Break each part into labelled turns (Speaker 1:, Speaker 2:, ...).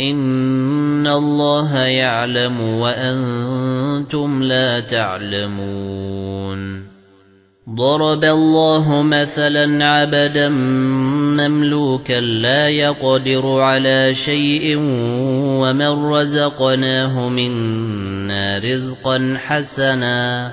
Speaker 1: إِنَّ اللَّهَ يَعْلَمُ وَأَنْتُمْ لَا تَعْلَمُونَ ضَرَبَ اللَّهُ مَثَلًا عَبْدًا مَمْلُوكًا لَّا يَقْدِرُ عَلَى شَيْءٍ وَمَن رَّزَقْنَاهُ مِنَّا رِزْقًا حَسَنًا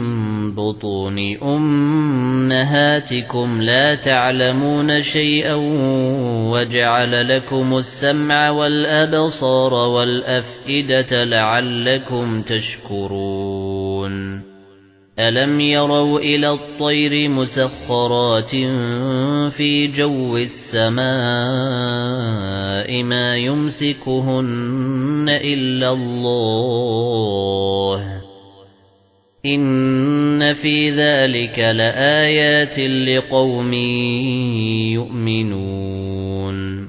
Speaker 1: بُطُونِ أُمَّهَاتِكُمْ لَا تَعْلَمُونَ شَيْئًا وَجَعَلَ لَكُمُ السَّمْعَ وَالْأَبْصَارَ وَالْأَفْئِدَةَ لَعَلَّكُمْ تَشْكُرُونَ. أَلَمْ يَرَوْا إِلَى الطَّيْرِ مُسَخَّرَاتٍ فِي جَوِّ السَّمَاءِ مَا يُمْسِكُهُنَّ إِلَّا اللَّهُ؟ فِي ذَلِكَ لَآيَاتٍ لِقَوْمٍ يُؤْمِنُونَ